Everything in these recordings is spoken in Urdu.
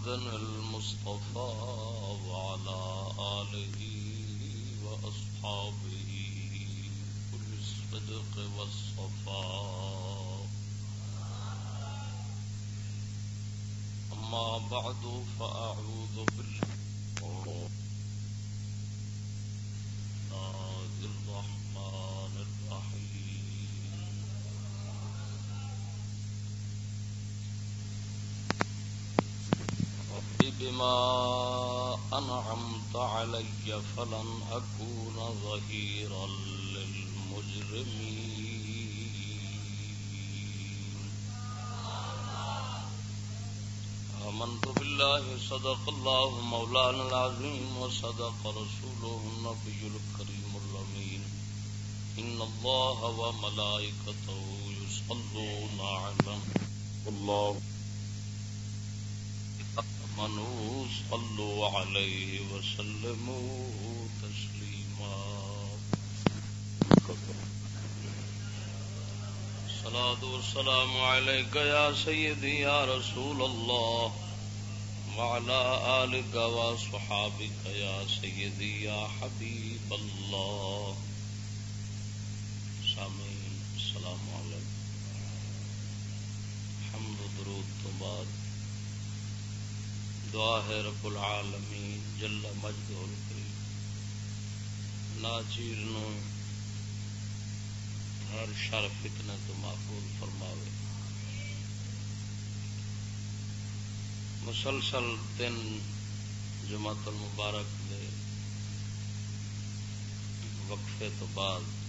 محمد المصطفى وعلى آله وأصحابه كل الصدق والصفاء. أما بعد فأعوذ بالله بما أنعمت علي فلن أكون ظهيرا للمجرمين. آمنت بالله، صدق الله مولانا العظيم، وصدق رسوله النبي الكريم اللمين إن الله وملائكته يصلون على الله آمنوا صلوا عليه وسلموا تسليما صلاة والسلام عليك يا سيدي يا رسول الله وعلى آلك وصحابك يا سيدي يا حبيب الله سامعين السلام عليكم حمد درود تو بعد دعا ہے رب العالمین، جل مجد الکریم۔ ناچیر نو ہر شر فتنے تو محفوظ فرماوے۔ مسلسل تین جماعت المبارک دے وقفے تو بعد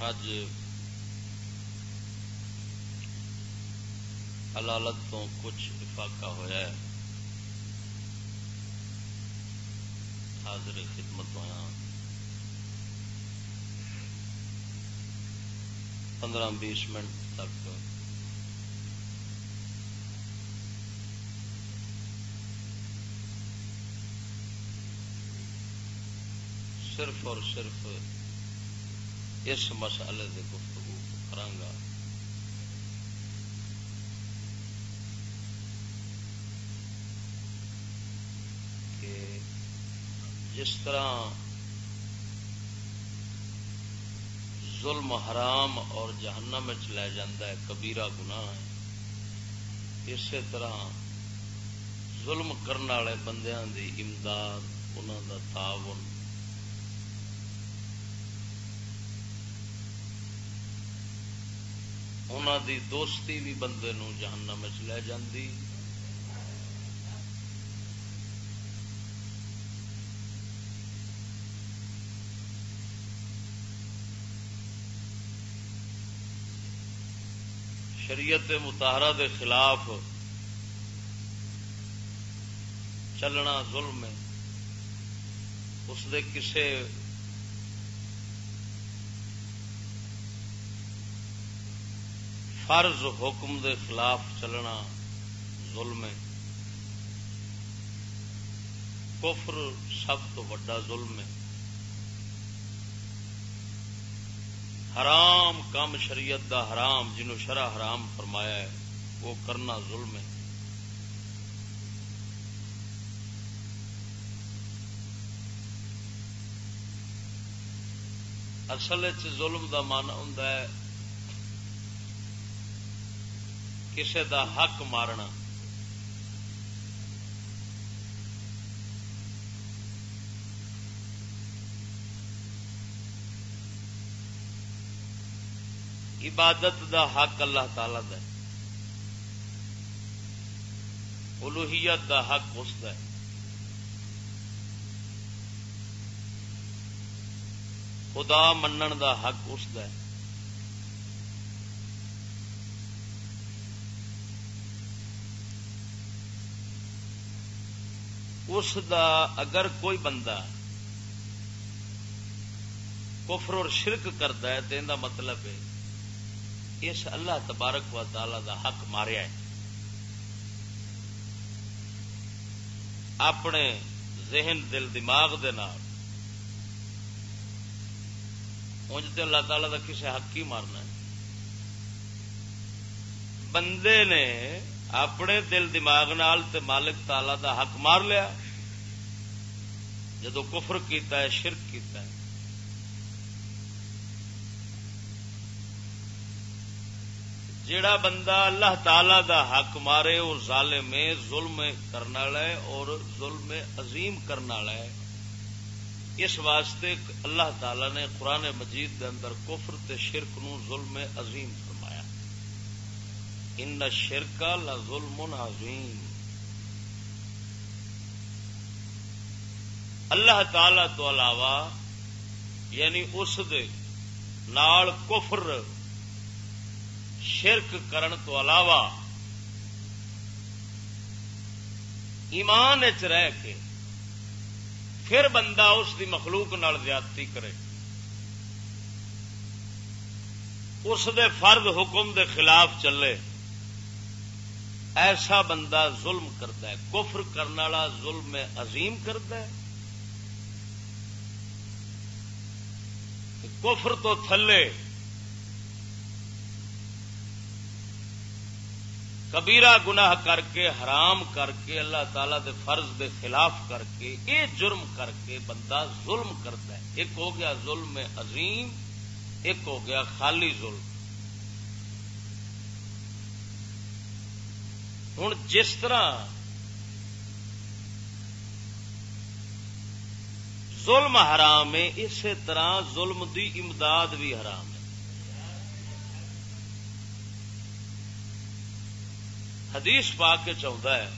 اج حلالت تو کچھ افاقہ ہوا ہے حاضر خدمت ہوا پندرہ بیس منٹ تک صرف اور صرف اس مسئلے سے گفتگو کرانگا کہ جس طرح ظلم حرام اور جہنم میں چلایا جاتا ہے، کبیرہ گناہ ہے۔ اسی طرح ظلم کرنے والے بندیاں دی امداد انہوں دا تعاون انہوں دی دوستی بھی بندے نو جہنم لے جاندی۔ شریعت متحرہ دے خلاف چلنا ظلم ہے۔ اس دے کسے فرض حکم دے خلاف چلنا ظلم ہے۔ کفر سب تو وڈا ظلم ہے۔ حرام کام شریعت دا حرام، جنہوں شرع حرام فرمایا ہے، وہ کرنا ظلم ہے۔ اصل ظلم دا مانا ہوں کسی دا حق مارنا۔ عبادت دا حق اللہ تعالی دا ہے۔ الوحیت دا حق اس دا ہے۔ خدا منن دا حق اس دا ہے۔ اس دا اگر کوئی بندہ کفر اور شرک کرتا ہے تو ان مطلب ہے اس اللہ تبارک و تعالی دا حق ماریا ہے۔ اپنے ذہن، دل، دماغ دے نال انج اللہ تعالی کا کسی حق ہی مارنا ہے۔ بندے نے اپنے دل دماغ نال تے مالک تالا دا حق مار لیا۔ جدو کفر کیتا ہے، شرک کیتا ہے۔ جیڑا بندہ اللہ تعالی دا حق مارے وہ ظالم، ظلم کرنے والا ہے اور ظلم عظیم کرنے والا ہے۔ اس واسطے اللہ تعالی نے قرآن مجید دے اندر کفر تے شرک نو ظلم عظیم فرمایا ان شرکا لا ظلم عظیم۔ اللہ تعالی تو علاوہ یعنی اس دے نال کفر، شرک کرن تو علاوہ، ایمان چ رہ کے پھر بندہ اس دی مخلوق نال زیادتی کرے۔ اس دے فرد حکم دے خلاف چلے۔ ایسا بندہ ظلم کرتا ہے، کفر کرنے والا ظلم عظیم کرتا ہے۔ کفر تو تھلے۔ کبیرہ گناہ کر کے، حرام کر کے، اللہ تعالی دے فرض دے خلاف کر کے یہ جرم کر کے بندہ ظلم کرتا ہے۔ ایک ہو گیا ظلم عظیم، ایک ہو گیا خالی ظلم۔ ہوں جس طرح ظلم حرام ہے، اسی طرح ظلم دی امداد بھی حرام ہے۔ حدیث پا کے چاہتا ہے،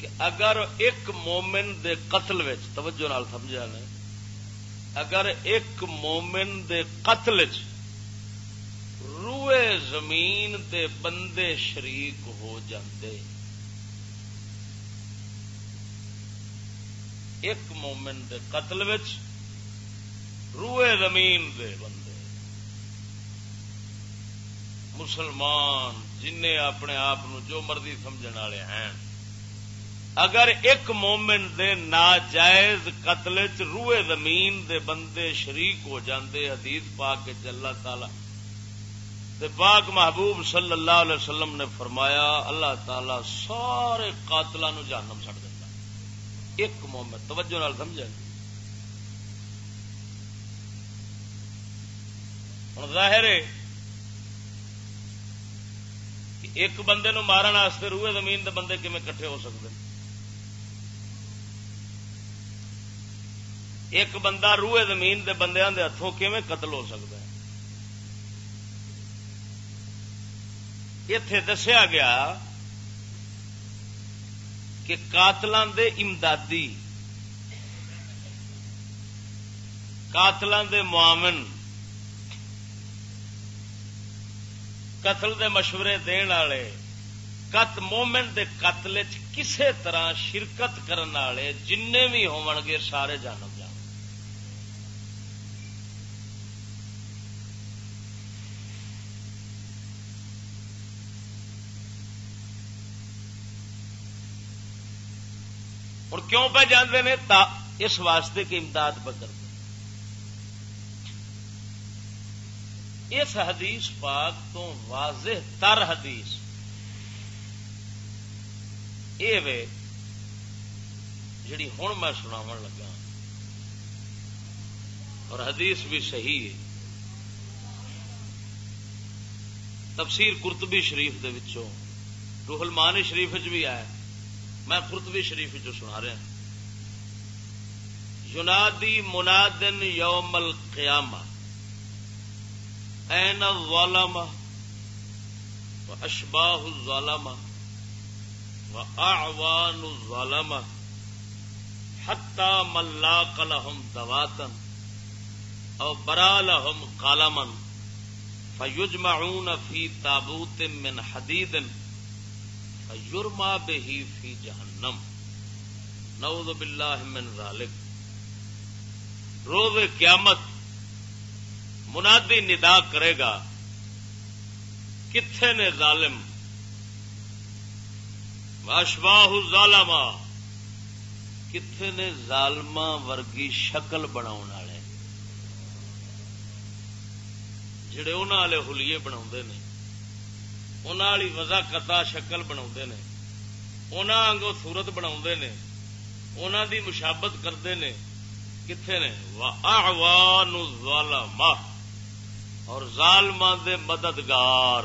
کہ اگر ایک مومن دے قتل توجہ نال سمجھا نے اگر ایک مومن دے قتل چ روئے زمین دے بندے شریک ہو جاندے، ایک مومن دے قتل وچ روئے زمین دے بندے۔ مسلمان جن اپنے آپ جو مرضی سمجھ والے ہیں۔ اگر ایک مومن دے ناجائز قتل چ روئے زمین دے بندے شریک ہو جاندے، حدیث پا کے اللہ تعالی۔ پاک محبوب صلی اللہ علیہ وسلم نے فرمایا، اللہ تعالی سارے قاتلوں جانم سٹ دینا ایک مومن، توجہ نال سمجھا ہوں ظاہر ہے کہ ایک بندے نو مارن واسطے روئے زمین دے بندے کھے کٹھے ہو سکتے ہیں ایک بندہ روئے زمین دے بندیاں دے ہاتھوں کیویں قتل ہو سکتا ہے؟ اتے دسیا گیا کہ قاتلان دے امدادی، قاتلان دے معامن قتل دے مشورے دین والے کت مومنٹ دے قتل کسے طرح شرکت کرنے والے جن بھی گے سارے جانم۔ جان اور کیوں پہ جانے نے؟ اس واسطے کی امداد بدل اس حدیث پاک تو واضح تر حدیث۔ یہ جڑی ہوں میں سناو لگا۔ اور حدیث بھی صحیح ہے۔ تفسیر کرتبی شریف دے وچوں، روح المانی شریف بھی آیا۔ میں کرتبی شریف جو سنا رہا یونادی منادن یوم القیامہ۔ این الظالم و اشباہ الظالم و اعوان الظالم حتی من لاق لهم دواتن او برا لهم قالمن فیجمعون فی تابوت من حدید۔ فیرما به فی جہنم۔ نعوذ باللہ من ذالک۔ روز قیامت منادی ندا کرے گا۔ کتنے نے ظالم؟ واشواہ ظالما۔ کتنے نے ظالما ورگی شکل بنا جڑے انہوں والے ہولیے بنا والی وزا کتا شکل بنا انہوں سورت بنا انہوں دی مشابت کرتے ہیں کتنے نے ظالما اور ظالما دے مددگار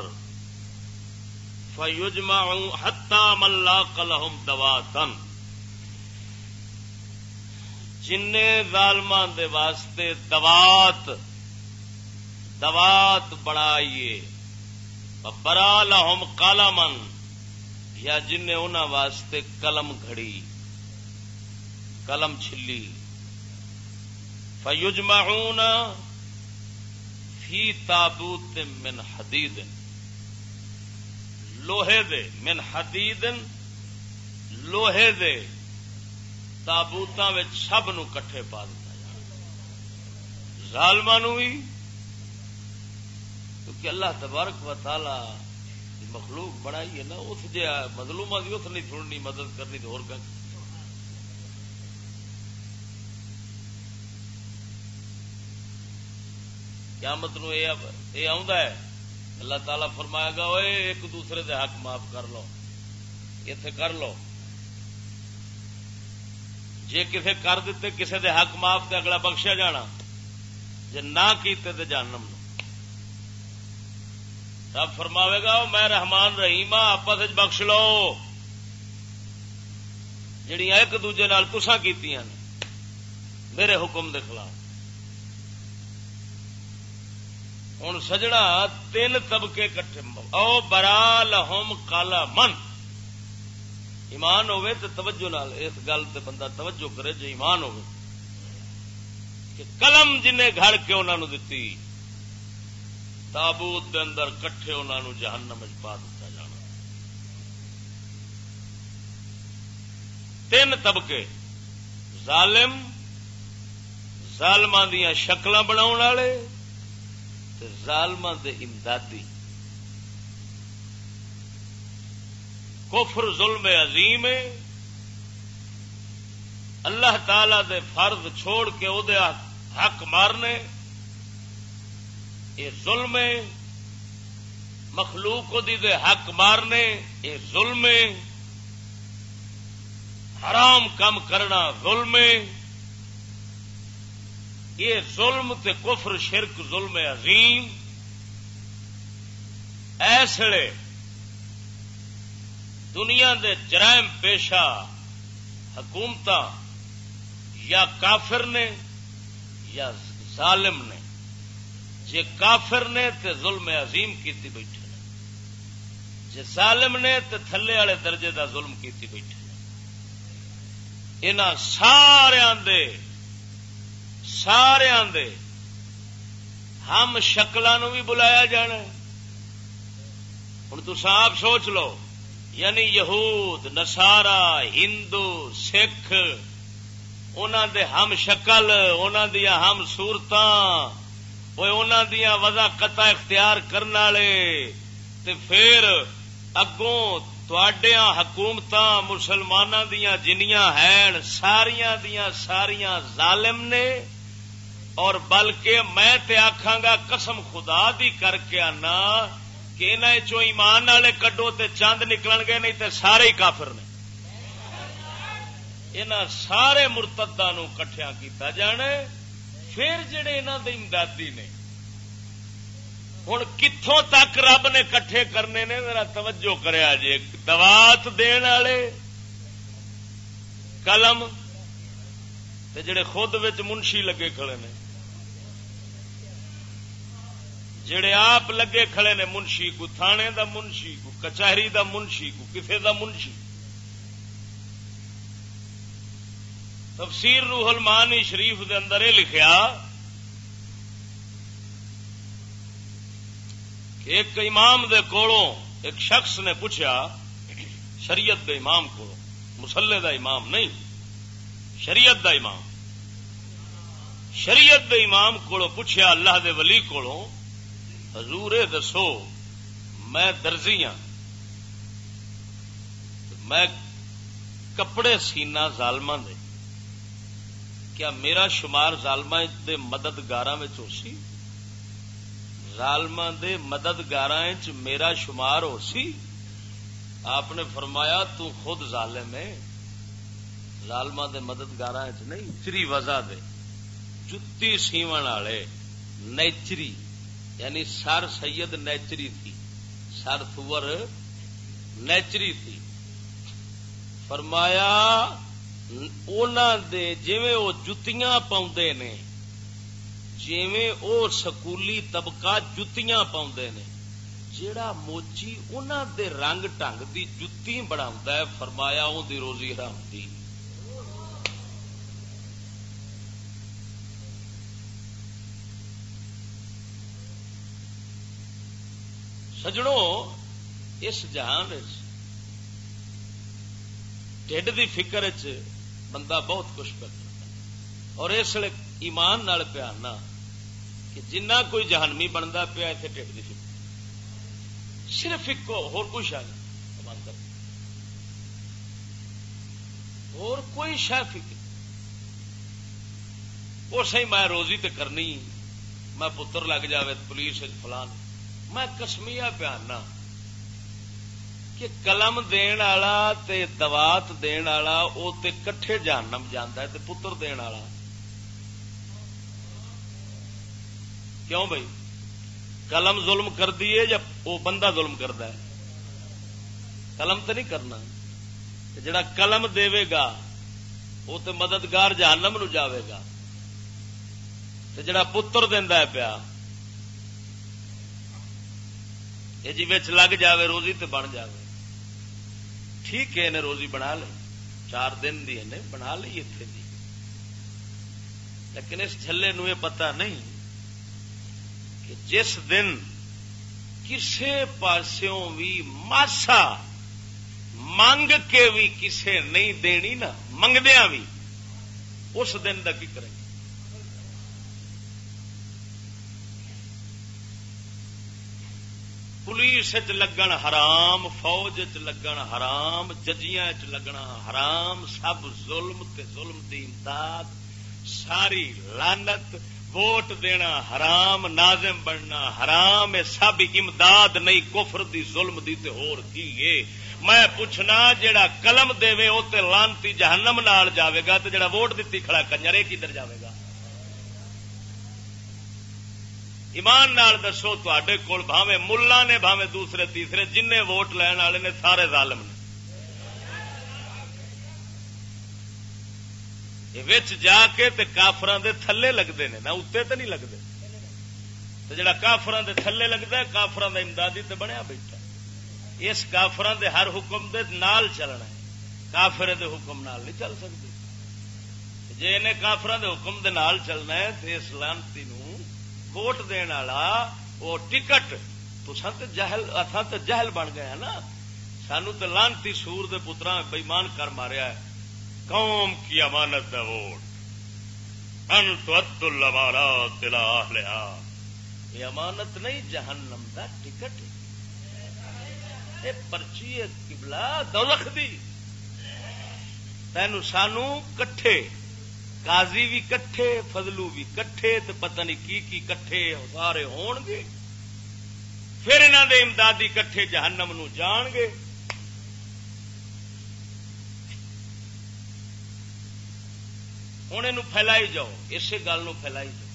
فیوجما ہتا ملا کلہم دوا تن جن ظالمان دے واسطے دوات دوات بڑھائیے برا لہم کالا من یا جن انہوں واسطے قلم گھڑی، قلم چلی فیوجما فی تابوت من حدید۔ لوہے دے من حدید، لوہے دے تابوت سب نو کٹھے پا دیا ظالما بھی کیونکہ اللہ تبارک و تعالی مخلوق بنائی ہے نا، اس جی مظلوم کی اس نہیں سننی، مدد کرنی تو اور قیامت نو یہ ہے، اللہ تعالی فرمایا گا وہ ایک دوسرے دے حق معاف کر لو اتے کر لو۔ جے کسے کر دیتے کسے دے حق معاف تے اگلا بخشیا جانا، جے نہ کیتے تے جانم رب فرماوے گا میں رحمان رحیم ہاں، آپس بخش لو۔ جڑیاں ایک دوجے نال تسا کیتیاں میرے حکم دے خلاف۔ ہوں سجنا تین طبقے کٹھے، او برا لہم کالا من۔ ایمان ہوے تو توجہ نال اس گل تے بندہ توجہ کرے، جو ایمان ہوے کہ قلم جن گھڑ کے انہوں نے دتی۔ تابوت دے اندر کٹھے انہوں نے جہنم پا دیتا جانا۔ تین طبقے، ظالم ظالم دیا شکل بنا ظالم دے امدادی۔ کفر ظلم عظیم اللہ تعالی دے فرض چھوڑ کے او دے حق مارنے۔ یہ ظلم مخلوق دی دے حق مارنے یہ ظلم حرام کم کرنا ظلم یہ ظلم تے کفر، شرک، ظلم عظیم۔ ایسے دنیا دے جرائم پیشہ حکومت یا کافر نے یا ظالم نے جے کافر نے تے ظلم عظیم کیتی بیٹھے جے ظالم نے تے تھلے والے درجے دا ظلم کیتی بیٹھے انہاں سارے دے سارے دے ہم شکلوں بھی بلایا جانا ہوں تو آپ سوچ لو یعنی یہود نسارا ہندو، سکھ انہوں دے ہم شکل انہوں دیا ہم سورت دیا وزا قطع اختیار کرنے والے پھر اگوں تڈیا حکومت مسلمانوں دیا جنیاں ہیں ساریا دیا ساریا ظالم نے اور بلکہ میں تے آخا گا قسم خدا دی کر کے آنا کہ چو ایمان والے کڈو تے چاند نکل گے نہیں تے سارے ہی کافر نے ان سارے مرتدا کٹیا کیتا جانا پھر جڑے انہوں دے امدادی نے ہوں کتوں تک رب نے کٹھے کرنے نے میرا توجہ کریا جی دوات دن والے، قلم جڑے خود منشی لگے کھڑے نے۔ جڑے آپ لگے کھڑے نے، منشی کو تھانے دا منشی، کو کچہری دا منشی، کو کسے دا منشی۔ تفسیر روح المانی شریف دے اندر یہ لکھیا کہ ایک امام دے کولوں ایک شخص نے پوچھا، شریعت دے امام کو مسلے دا امام نہیں، شریعت دا امام۔ شریعت دے امام کو پوچھا، اللہ دے ولی کولوں، حضور دسو، میں درزی ہاں۔ میں کپڑے سینا ظالم دے۔ کیا میرا شمار ظالم دے مددگار ہو سی؟ ظالم دے مددگار میرا شمار ہو سی؟ آپ نے فرمایا تو خود ظالم ہے۔ ظالما دے مددگار نہیں چری وزا دے۔ جتی سیون والے نیچری یعنی سر سید نیچری تھی۔ سر تھور نیچری تھی۔ فرمایا دے جویں وہ جتیاں پاؤں نے جویں او سکولی طبقہ جتیاں پاؤں نے جیڑا موچی انہوں دے رنگ ٹنگ دی جتی بنا فرمایا ان دی روزی حرام دی سجڑوں اس جہان ڈیڈ دی فکر چ بندہ بہت کچھ کرتا اور اس لیے ایمان نال پیارنا کہ جنہ کوئی جہانمی بنتا پیا اتنے ٹھڈ کی فکر صرف ایک اور کوئی شاید اور کوئی شہ فکر وہ سی میں روزی تے کرنی، میں پتر لگ جائے پولیس فلان، میں کسمیا پیانا کہ قلم دین والا تے دوات دین والا او تے کٹھے جانم جاندا ہے تے پتر دین والا۔ کیوں بھائی؟ قلم ظلم کر دیے یا وہ بندہ ظلم کرتا ہے؟ قلم تو نہیں کرنا۔ جڑا قلم دے گا وہ تو مددگار جہنم نو جاوے گا۔ جڑا پتر دینا ہے پیا، یہ جی لگ جاوے، روزی تو بن جاوے۔ ٹھیک ہے، انہیں روزی بنا لی چار دن دی انہیں بنا لی اتنے دی لیکن اس چھلے نو یہ پتا نہیں کہ جس دن کسے پاسوں بھی ماسا منگ کے بھی کسے نہیں دینی نا منگدیا بھی اس دن کا کی کریں پولیس لگن حرام، فوج چ لگن حرام، ججیاں چ لگنا حرام، سب ظلم تے ظلم دی امداد، ساری لانت ووٹ دینا حرام نازم بننا حرام سب امداد نہیں، کفر دی ظلم دی تے ہور کی میں پوچھنا جیڑا قلم دے وہ لانتی جہنم نال جاوے گا تے جڑا ووٹ دیتی کھڑا کنجرے کدھر جاوے گا؟ ایمان نال دسو تے کول بھاوے ملا نے بھاوے دوسرے، تیسرے جن ووٹ لین والے نے سارے ظالم نے۔ جا کے کافران دے تھلے لگتے ہیں نہ اتنے تو نہیں لگتے تو جڑا کافران دے تھلے لگتا ہے کافران دا امدادی تے بنیا بیٹھا۔ اس کافران دے ہر حکم دے نال چلنا ہے۔ کافر دے حکم نال نہیں چل سکتے جی انہیں کافران دے حکم دے نال چلنا ہے تو اس لانتی نو ووٹ دن والا، وہ ٹکٹ تو جہل تو جہل بن گیا نا۔ سانو تو لانتی سور دے پترا بےمان کر ماریا ہے۔ قوم کی امانت ہے ووٹ۔ ان تو لمارا دلا لیا یہ امانت نہیں، جہنم دا ٹکٹ۔ یہ پرچی کبلا دولخ دی۔ تین سانو کٹھے قاضی بھی کٹھے، فضلو بھی کٹھے تو پتہ نہیں کی کی کٹھے سارے ہون گے۔ پھر انہوں دے امدادی کٹھے جہنم نو جان گے۔ ہوں یہ پھیلائی جاؤ، اسی گل پھیلائی جاؤ۔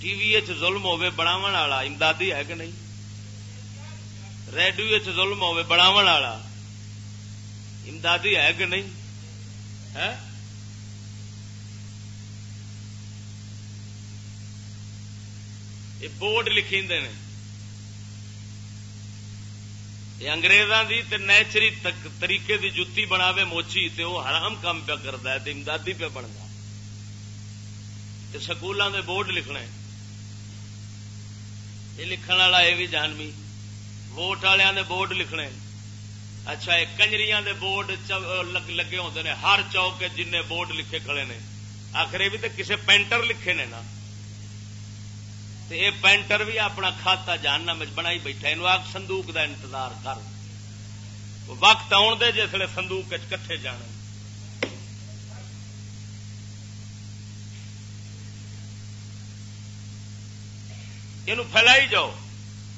ٹی وی ظلم ہوے بناو والا، امدادی ہے کہ نہیں؟ ریڈیو ظلم ہوے بناو والا، امدادی ہے کہ نہیں؟ ہے یہ بورڈ لکھی اگریزاں کی نیچری طریقے دی جتی بناوے موچی تے وہ حرام کام پیا کرتا ہے امدادی پہ بنتا سکولوں دے بورڈ لکھنا یہ لکھن والا یہ بھی جانوی ووٹ والوں دے بورڈ لکھنے۔ اچھا یہ کنجری دے بورڈ لگے ہوتے ہیں ہر چوک جن بورڈ لکھے کھڑے نے۔ آخر یہ بھی تو کسے پینٹر لکھے نے نا۔ یہ پینٹر بھی اپنا کھاتا جاننا بنائی بیٹھا یہ آگ سندوک دا انتظار کر۔ وقت آن دے جسے سندوق کٹھے جانے یہ پھیلائی جاؤ۔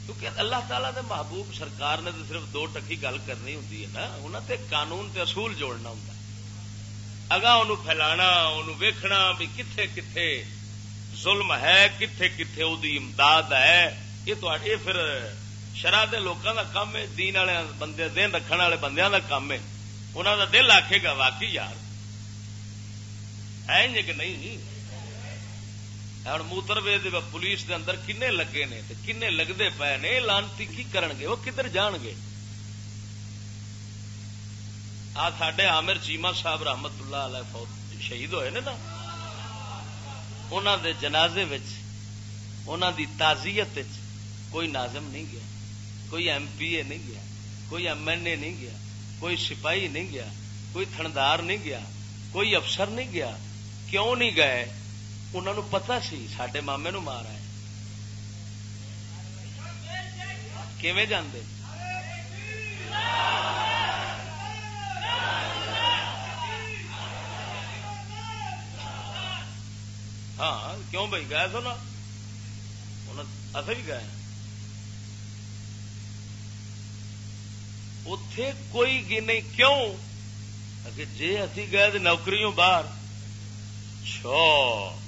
کیونکہ اللہ تعالیٰ دے محبوب سرکار نے تو صرف دو ٹکی گل کرنی ہوں نا۔ انہوں تے قانون تے اصول جوڑنا ہوں اگا ان پھیلا ویکھنا بھی کتھے کتھے۔ ظلم ہے، کتھے کتھے وہ امداد ہے؟ یہ تو پھر شرح دے لوگوں کا کام ہے، دین والے بندے، دین رکھنے والے بندیاں کا کام ہے۔ انہوں کا دل آکھے گا، واقعی یار۔ ہے کہ نہیں؟ ہوں موتر وے پولیس دے اندر کنے لگے نے کنے لگتے پے نے، لانتی کی کرن گے؟ وہ کدھر جان گے؟ آ سڈے عامر چیما صاحب رحمت اللہ علیہ فوت شہید ہوئے نا؟ انہوں دے جنازے انہوں دی تازیت کوئی نازم نہیں گیا، کوئی ایم پی اے نہیں گیا، کوئی ایم این اے نہیں گیا، کوئی سپاہی نہیں گیا، کوئی تھندار نہیں گیا، کوئی افسر نہیں گیا، کیوں نہیں گئے؟ انہوں نے پتا سی سڈے مامے نو مار ہے کیویں جاندے؟ ہاں کیوں بھائی؟ گئے سو نا۔ اصل بھی گئے اتے کوئی گی نہیں، کیوں؟ جی ابھی گئے تو نوکریوں باہر۔ چھو۔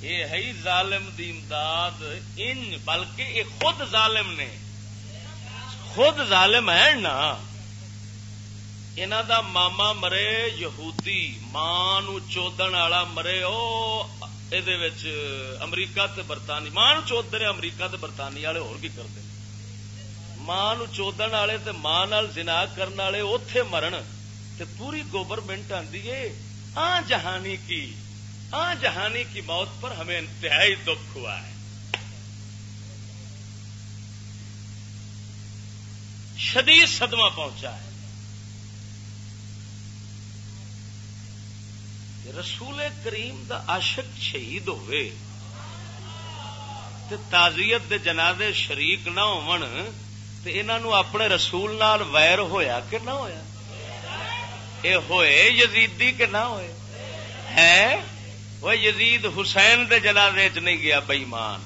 یہ ہے ظالم دی امداد۔ ان، بلکہ یہ خود ظالم نے۔ خود ظالم ہے نا۔ انہ دا ماما مرے، یہودی۔ ماں چودن والا مرے، او امریکہ تے برطانیہ ماں چودن امریکہ تے برطانیہ والے ہو کرتے ماں چودن والے تے ماں زنا کرنے والے اتے مرن تے پوری گورنمنٹ آدھی ہے آ جہانی کی آ جہانی کی موت پر ہمیں انتہائی دکھ ہوا ہے شدید صدمہ پہنچا ہے رسول کریم دا عاشق شہید ہوئے تے تازیت دے جنازے شریک نہ ہون تے انہاں اپنے رسول نال ویر ہویا کہ نہ ہویا؟ اے ہوئے یزیدی کہ نہ ہوئے؟ ہے؟ وہ یزید حسین دے جنازے چ نہیں گیا بئیمان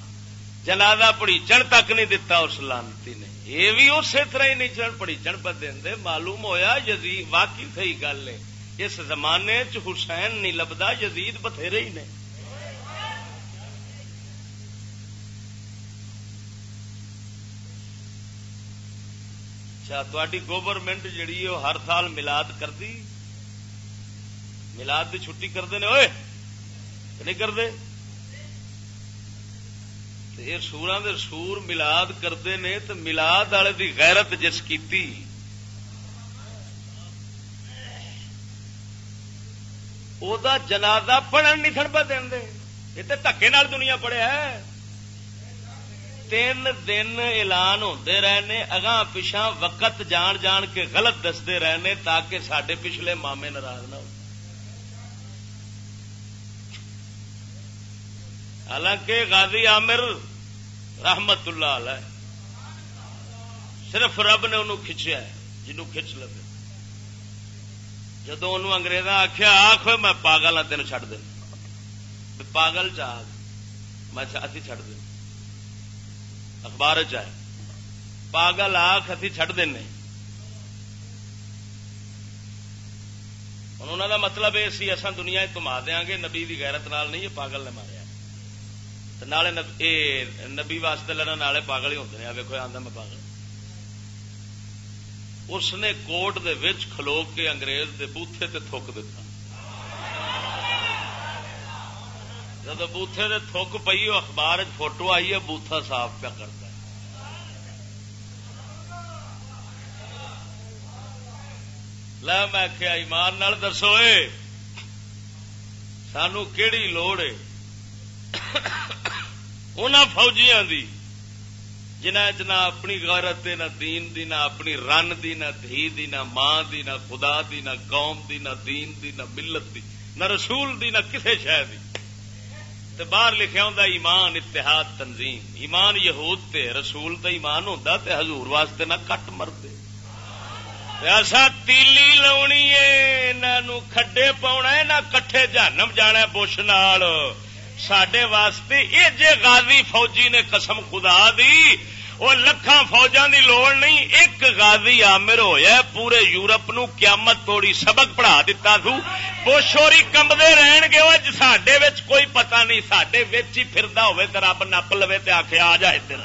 جنازہ پڑی چڑھ تک نہیں دتا اس لانتی نے۔ یہ بھی اسی طرح ہی نہیں چڑھ پڑی چڑھ دے معلوم ہویا یزید، واقعی صحیح گل ہے۔ اس زمانے چ حسین نہیں لبدا، یزید بتھیرے ہی نے۔ اچھا تاری گورنمنٹ جیڑی وہ ہر سال ملاد کرتی ملاد کی چھٹی کرتے ہیں ہوئے نہیں کرتے سورا دے سور ملاد کرتے ہیں تو ملاد والے دی غیرت جس کی جنازہ پڑھن نہیں سن پہ دے یہ تو دکے دنیا پڑھیا ہے تین دن اعلان ہوتے رہنے اگاں پچھا وقت جان جان کے غلط دستے رہنے تاکہ سڈے پچھلے مامے ناراض نہ ہو حالانکہ غازی عامر رحمت اللہ علیہ صرف رب نے انہوں کھچیا ہے کھچ لگے جدو ان آخیا آخ میں پاگل ہاں تین چڈ دین۔ پاگل چاہ میں اتھی چڈ دیں اخبار چائے پاگل آخ اتھی چڈ دین۔ انہوں کا مطلب یہ سی اصا دنیا گما دیا گے نبی کی غیرت نال نہیں، یہ پاگل نے ماریا۔ نالے نبی واسطے لڑن والے پاگل ہی ہوتے ہیں۔ ویکو آدھا میں پاگل ہاں۔ اس نے کوٹ دے وچ کھلو کے انگریز دے بوتھے تے تھوک دیتا جب بوتھے دے تھوک پی اخبار فوٹو آئی ہے بوتھا صاف پیا کرتا ہے ل میں کیا ایمان نال دسو سانو کیڑی لوڑ ہے ان فوجیاں دی جنہ نہ اپنی غیرت دی نہ دین دی نہ اپنی رن دی نہ دھی دی نہ ماں دی نہ خدا دی نہ قوم دی نہ دین دی نہ ملت دی نہ رسول دی نہ کسے شہ دی تے باہر لکھا ہوں ایمان اتحاد تنظیم ایمان یہود تے رسول تے ایمان ہوتا تے حضور واسطے نہ کٹ مرتے ایسا تیلی لونی ہے کھڈے پاؤنا نہ کٹھے جانم جانا ہے بش نال سڈے واسطے یہ جے غازی فوجی نے قسم خدا دی وہ لکھان فوجا دی لوڑ نہیں، ایک غازی آمر ہویا پورے یورپ نو قیامت توڑی سبق پڑھا دیتا تھو۔ بوشوری کمبے رہن گے وہ سڈے کوئی پتہ نہیں سڈے ہی پھردا ہوئے رب نپ لو تے آخ آ جائے دن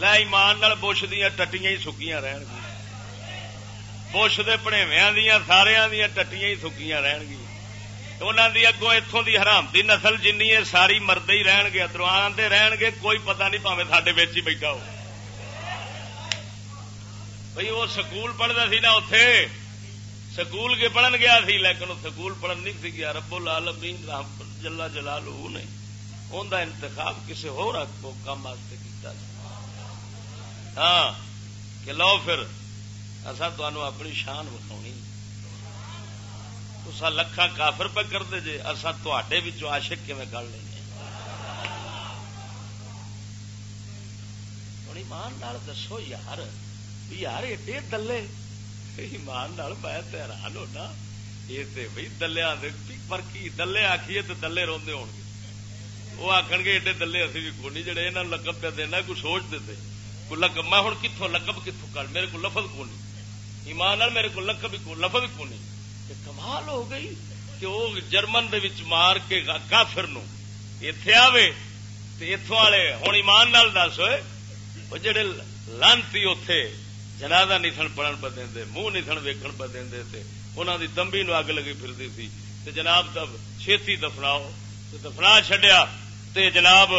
لے ایمان نال دیا ٹٹیاں ہی سکیاں رہن گیا بش دے پڑےویا دیا سارا دیا ٹٹیاں ہی سکیاں رہن گیا انہوں دی اگوں اتوں دی حرام دی نسل جن ہے، ساری مرد ہی رہن گے دروان دے رہن گے، کوئی پتہ نہیں پاوے سڈے بچ ہی بیٹھا ہو۔ بھائی وہ سکول پڑھتا سی نا اتے سکول کے پڑھن گیا سی، لیکن سکول پڑھن نہیں سی گیا رب العالمین جلا جلال نے ان کا انتخاب کسی ہو کام واسطے کیتا ہاں کہ لو پھر۔ اصا تمہوں اپنی شان وکھاؤنی تو لکھا کافر پہ کرتے جے اصا تے آشک کھے کر لیں ایمان دسو یار یار ایڈے دلے۔ ایمان میں حیران ہونا، یہ دلیا پر کی دلے آخیے تو دلے روندے ہو گے۔ وہ آخ گے ایڈے دلے اسی بھی کونی، جڑے یہاں لقب پہ دینا کوئی سوچ دے کوئی لقب، میں ہوں کتوں لقب کتوں کر، میرے کو لفظ کونی؟ ایمان میرے کو لقب لفظ کو کونی کمال ہو گئی کہ وہ جرمن دے وچ مار کے کافر نو اتے آوے اتوں والے ہوں ایمان نال دس ہوئے، وہ جڑے لانتی اتے جنازہ نیسن پڑھن پہ دے منہ نیسن ویکن پہ دے انہوں دی تمبی نو اگ لگی پھرتی تھی تے جناب تب چھتی دفناؤ دفنا چڈیا تے جناب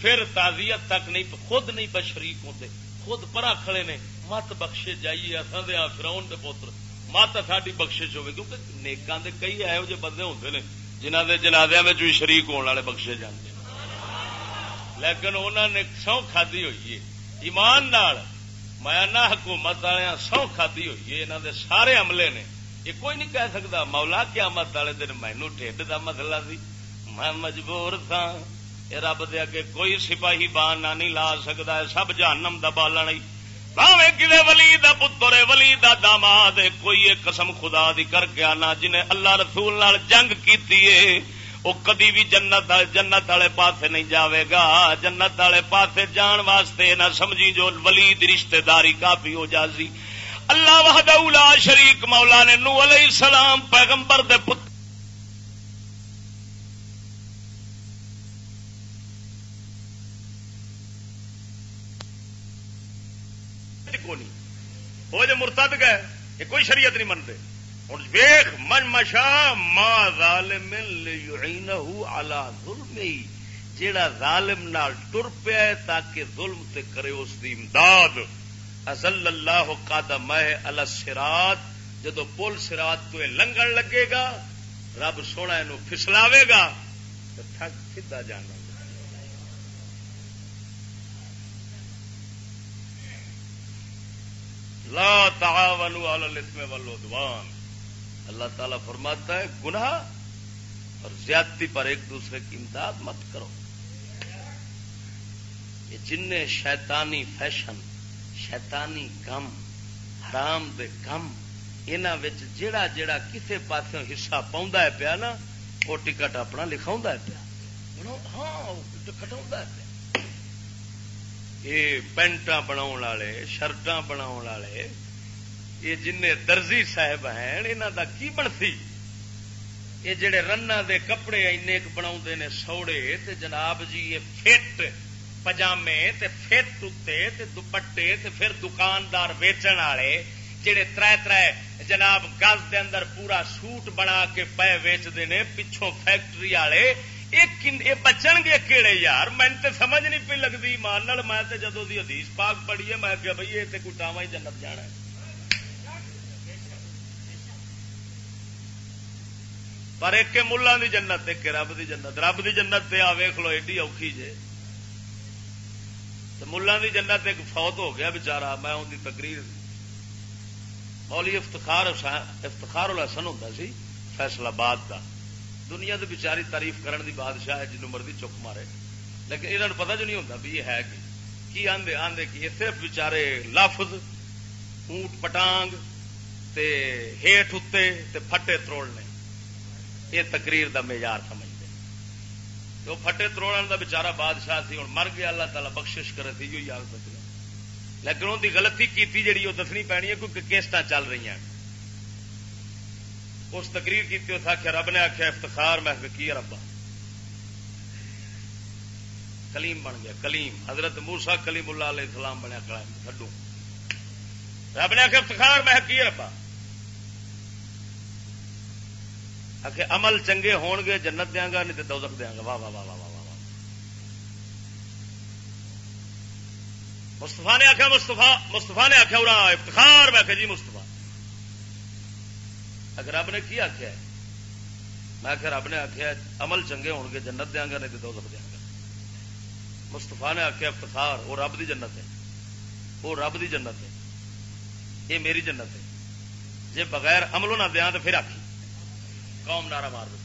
پھر تازیت تک نہیں، خود نہیں پہ شریک ہوتے خود پرا کھڑے نے۔ مت بخشے جائیے اصل دیا فراؤن دے پوتر مت ساری بخشش ہوگی کیونکہ نیکاں دے کئی یہو جہ بندے ہوتے ہیں جنہ کے جنادیا میں بھی شریک ہونے والے بخشے جاتے لیکن انہوں نے سو کھدی ہوئی ہے۔ ایمان نال میں نہ حکومت والے سو کھدی ہوئی ہے یہاں دے سارے عملے نے۔ یہ کوئی نہیں کہہ سکتا، مولا قیامت والے دن مینو ٹھڈ کا مسئلہ سی۔ میں مجبور تھا رب دے اگے کوئی سپاہی بان نہیں لا سکتا سب جہنم دا بالا نہیں باوے کسی ولی دا پتر ولی دا داماد کوئی ایک قسم خدا دی کر کے آنا جنہیں اللہ رسول نال جنگ کی وہ کدی بھی جنت جنت والے پاسے نہیں جاوے گا۔ جنت والے پاسے جان واسطے نہ سمجھی جو ولی دی رشتہ داری کافی ہو جاسی اللہ وحدہ لا شریک مولا نے نو علیہ السلام پیغمبر دے پتر وہ جو مرتد گئے، یہ کوئی شریعت نہیں منتے۔ ہوں ویخ من مشا ما ظالم علی جیڑا ظالم نال ٹر پیا تاکہ ظلم تے کرے اس دی امداد۔ ازل اللہ قدم علی سرات جدو پل سرات تو لنگن لگے گا، رب سونا یہ پھسلاوے گا، تو تھک سیدا جانا لا تعاونوا على الاثم والعدوان۔ اللہ تعالی فرماتا ہے، گناہ اور زیادتی پر ایک دوسرے کی امداد مت کرو۔ یہ جن شیطانی فیشن، شیطانی کم حرام دے کم ان جڑا جڑا کسے پاس حصہ پاؤں پیا نا، وہ ٹکٹ اپنا لکھا پیا۔ ہاں ٹکٹ پیا۔ یہ پینٹا بنا شرٹا بنا یہ جن درزی صاحب ہیں یہاں کا کی بنتی؟ یہ جڑے رن دے کپڑے این بنا نے سوڑے، تے جناب جی یہ فٹ پجامے، تے فٹ اتنے دوپٹے، تے پھر دکاندار ویچن والے، جڑے تر تر جناب گز دے اندر پورا سوٹ بنا کے پے ویچتے ہیں پچھوں فیکٹری والے بچن گے کہڑے یار من تو سمجھ نہیں پی لگتی مان میں جدو دی حدیث پاک پڑھی ہے میں کہ بھائی یہ کوئی ٹاوا ہی جنت جانا ہے پر ایک ملا دی جنت ایک رب دی جنت رب دی جنت تے آ ویخ لو ایڈی اوکھی جے ملا دی جنت ایک فوت ہو گیا بچارا میں ان کی تقریر مولی افتخار افتخار الحسن ہوتا سی فیصلہ آباد کا دنیا تو بچاری تعریف کرن دی بادشاہ ہے جنوب مرضی چک مارے۔ لیکن یہاں پتا جو نہیں ہوتا بھی یہ ہے کہ کی آندے آندے کی صرف بچارے لفظ، اونٹ پٹانگ تے ہیٹ اتے تے پھٹے تروڑنے۔ یہ تقریر دا معیار سمجھتے تو پھٹے تروڑن دا بچارا بادشاہ سی ہوں مر گیا، اللہ تعالیٰ بخشش کرے تھی یہ یاد سکتے لیکن ان کی غلطی کی جی وہ دسنی پینی ہے، کیونکہ کیسٹ چل رہی ہیں۔ اس تقریر کی اس آخیا رب نے آخیا افتخار، میں کی ربا؟ کلیم بن گیا، کلیم۔ حضرت موسا کلیم اللہ علیہ السلام بنیا کھڈو رب نے آخیا افتخار، میں کی ربا؟ آخ عمل چنگے ہون گے، جنت دیا گا، نہیں تو دوزخ دیا گا۔ واہ واہ واہ واہ واہ مستفا نے آخیا مستفا مستفا نے آخیا ارا، افتخار، میں آخیا جی مستفا اگر رب نے کی آخیا میں آخر رب نے آخیا عمل چنگے ہون گے، جنت دیا گا نہیں تو دو دیا گا مستفا نے آخیا افتخار وہ رب دی جنت ہے۔ وہ رب دی جنت ہے۔ یہ میری جنت ہے۔ جی بغیر عملوں نہ دیا تو پھر آخی قوم نعرہ مار دو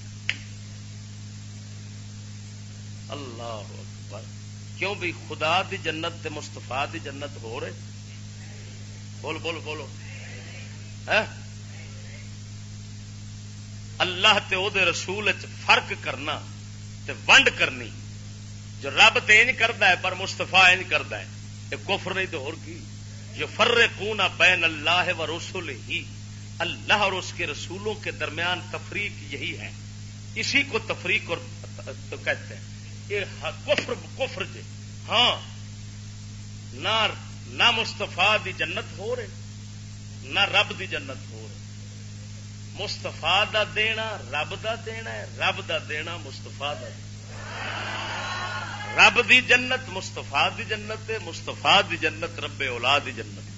اللہ اکبر۔ کیوں بھی خدا دی جنت تے مستفا دی جنت ہو رہے؟ بول بول، بولو۔ ہے اللہ تے او دے رسول فرق کرنا تے ونڈ کرنی۔ جو رب تین کرتا ہے، پر مستفا این کرتا ہے۔ یہ کفر نہیں تو اور کی۔ جو فر کون بین اللہ و رسول ہی اللہ اور اس کے رسولوں کے درمیان تفریق یہی ہے۔ اسی کو تفریق اور تو کہتے ہیں۔ یہ کفر کفر جے۔ ہاں نہ مستفا دی جنت ہو رہے، نہ رب دی جنت ہو مستفا دا دینا، رب دا دینا ہے، رب دا دینا مستفا دا رب دی جنت مستفا دی جنت مستفا دی جنت رب اولا دی جنت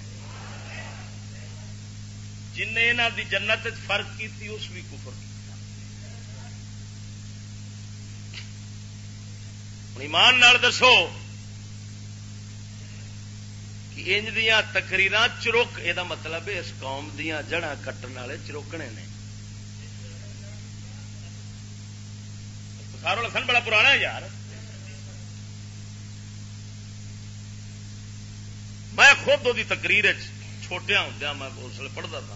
جن یہاں دی جنت فرق کی تھی اس بھی کفر ایمان نال دسو کہ انج دیا تکریر چروک یہ مطلب اس قوم دیا جڑا کٹن والے چروکنے نے۔ سارا لسن بڑا پرانا ہے یار۔ میں خود وہ تقریر چھوٹیا ہوں میں اس لیے پڑھتا تھا۔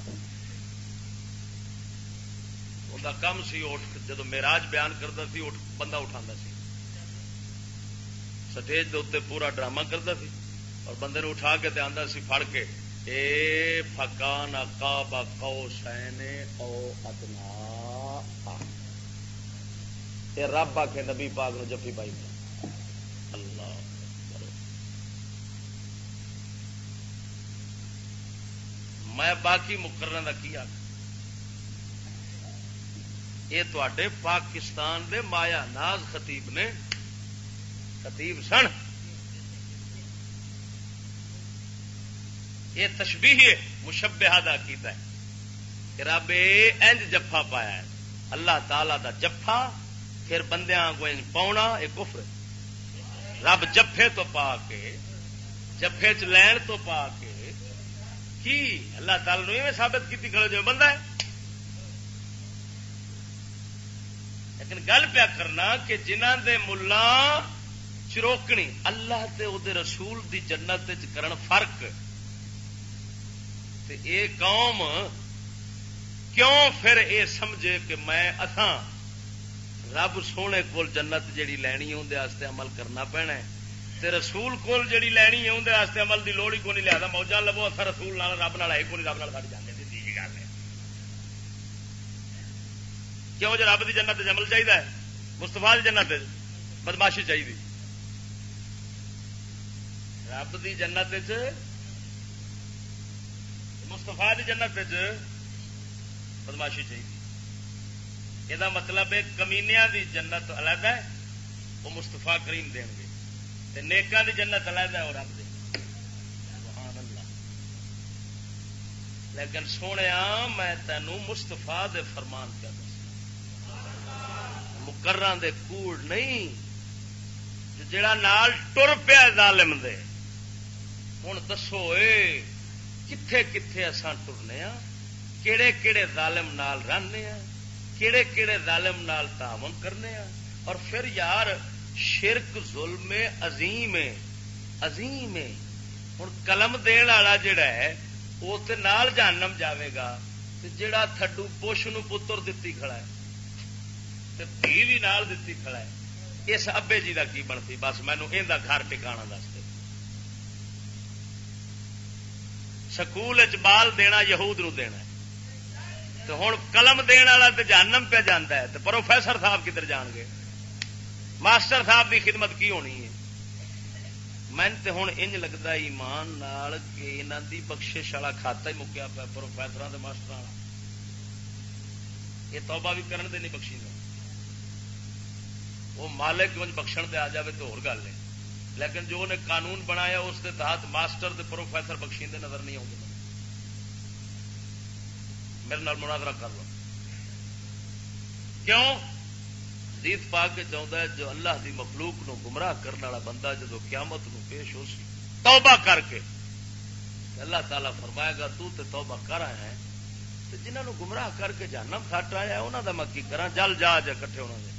ان کام سی اٹھ جب میراج بیان کرتا سی، اٹھ بندہ اٹھا سی۔ سٹیج کے اتنے پورا ڈرامہ کرتا سی اور بندے نے اٹھا کے آدھا سی فڑ کے، اے فکان کا با کو او ادنا۔ یہ رب آ کے نبی پاک نو جفی پائی اللہ۔ میں باقی مقرر کا کی آخ یہ تے پاکستان دے مایا ناز خطیب نے خطیب سن۔ یہ تشبیح مشبہ دا کیتا ہے کہ رب انج جفا پایا ہے۔ اللہ تعالی دا جفا پھر بندیاں کو پاؤنا یہ کفر رب جفے تو پا کے جفے چ لین تو پا کے، کی؟ اللہ تعالی نے ثابت کی کھڑے جو بندہ ہے۔ لیکن گل پیا کرنا کہ جنہ دے ملا چروکنی، اللہ تے او دے رسول دی جنت کرن فرق۔ تے اے قوم کیوں پھر اے سمجھے کہ میں اتھاں رب سونے کول جنت جیڑی لینی اندر عمل کرنا پینا ہے۔ تے رسول کول جیڑی لینی ہے اندر عمل دی لوڑ ہی کو نہیں لیا موجہ لبو اصا رسول نال، رب نال کو نہیں رب نال ساری جانے دی جی گل ہے۔ کیوں جو رب دی جنت عمل چاہیے مستفا دی جنت بدماشی چاہیے رب دی جنت مستفا دی جنت بدماشی چاہیے یہ مطلب ہے کمینیا دی جنت علیحدہ ہے وہ مستفا کریم دیں گے نیکا دی جنت علیحدہ ہے وہ رب دے لیکن سونے میں تینوں مستفا دے فرمان کیا دس مقرر دے کوڑ نہیں جڑا نال ٹر پیا ظالم دے ہوں دسو اے کتھے کتھے اسان ٹرنے ہاں کہڑے کہڑے ظالم نال رہنے ہاں کہڑے کہڑے ظالم نال تعاون کرنے اور پھر یار، شرک، ظلم، عظیم عظیم۔ ہے ہوں قلم دن والا جڑا ہے وہ نال جانم جاوے گا۔ جڑا تھڈو پوش نو پتر دتی کھڑا ہے دھی بھی نال دتی کھڑا ہے۔ اس ابے جی کا کی بنتی؟ بس مینو یہ گھر ٹکانا دس دے۔ سکول بال دینا یہود نو دینا تو ہوں قلم دن والا تو جانم پہ جانا ہے تو پروفیسر صاحب کدھر جان گے؟ ماسٹر صاحب کی خدمت کی ہونی ہے؟ من تو ہوں انج لگتا ایمان نال کہ انہوں دی بخشش والا کھاتا ہی مکیا پیا پروفیسر ماسٹر والا۔ یہ توبہ بھی کرن دے نہیں بخشی دے وہ مالک بخشن دے آ جائے تو اور گل ہے۔ لیکن جو انہیں قانون بنایا اس کے تحت ماسٹر دے پروفیسر بخشی دے نظر نہیں آتے میرے نال مناظرہ کر لو۔ کیوں؟ حدیث پا کے چاہتا ہے، جو اللہ دی مخلوق نو گمراہ کرنے والا بندہ جدو قیامت نو پیش ہو سی، توبہ کر کے۔ اللہ تعالیٰ فرمائے گا، تو تے توبہ کر آیا ہے۔ تو جنہوں گمراہ کر کے جانم کھٹ آیا انہوں کا میں کی کرا جل جا جا کٹھے ہونا دے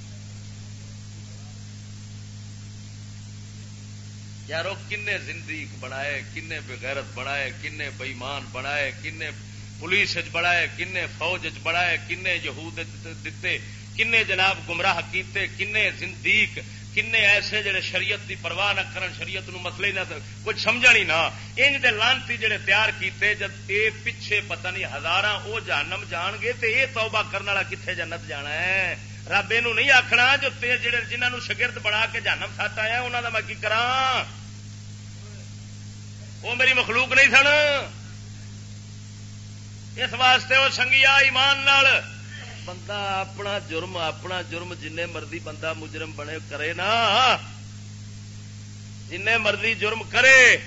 یارو کن زندگی بنائے کن بغیرت بنائے کن بئیمان بنائے کن پولیس بڑھائے کن فوج بڑھائے کن یہود دیتے کن جناب گمراہ کیتے کن زندیق کن ایسے جڑے شریعت دی پرواہ نہ کرن، شریعت نو مسئلے نہ کچھ سمجھ ہی نہ۔ انج دے لانتی جڑے تیار کیتے، جب اے پیچھے پتہ نہیں ہزار او جہنم جان گے تے اے توبہ کرنے والا کتنے جنت جانا ہے؟ رب یہ نہیں آخنا جو جڑے جنہوں شگرد بنا کے جہنم سات آیا انہوں کا میں کی کرا وہ میری مخلوق نہیں سن؟ اس واسطے وہ سنگیا ایمان نال۔ بندہ اپنا جرم اپنا جرم جن مرضی بندہ مجرم بنے کرے نا۔ جن مرضی جرم کرے،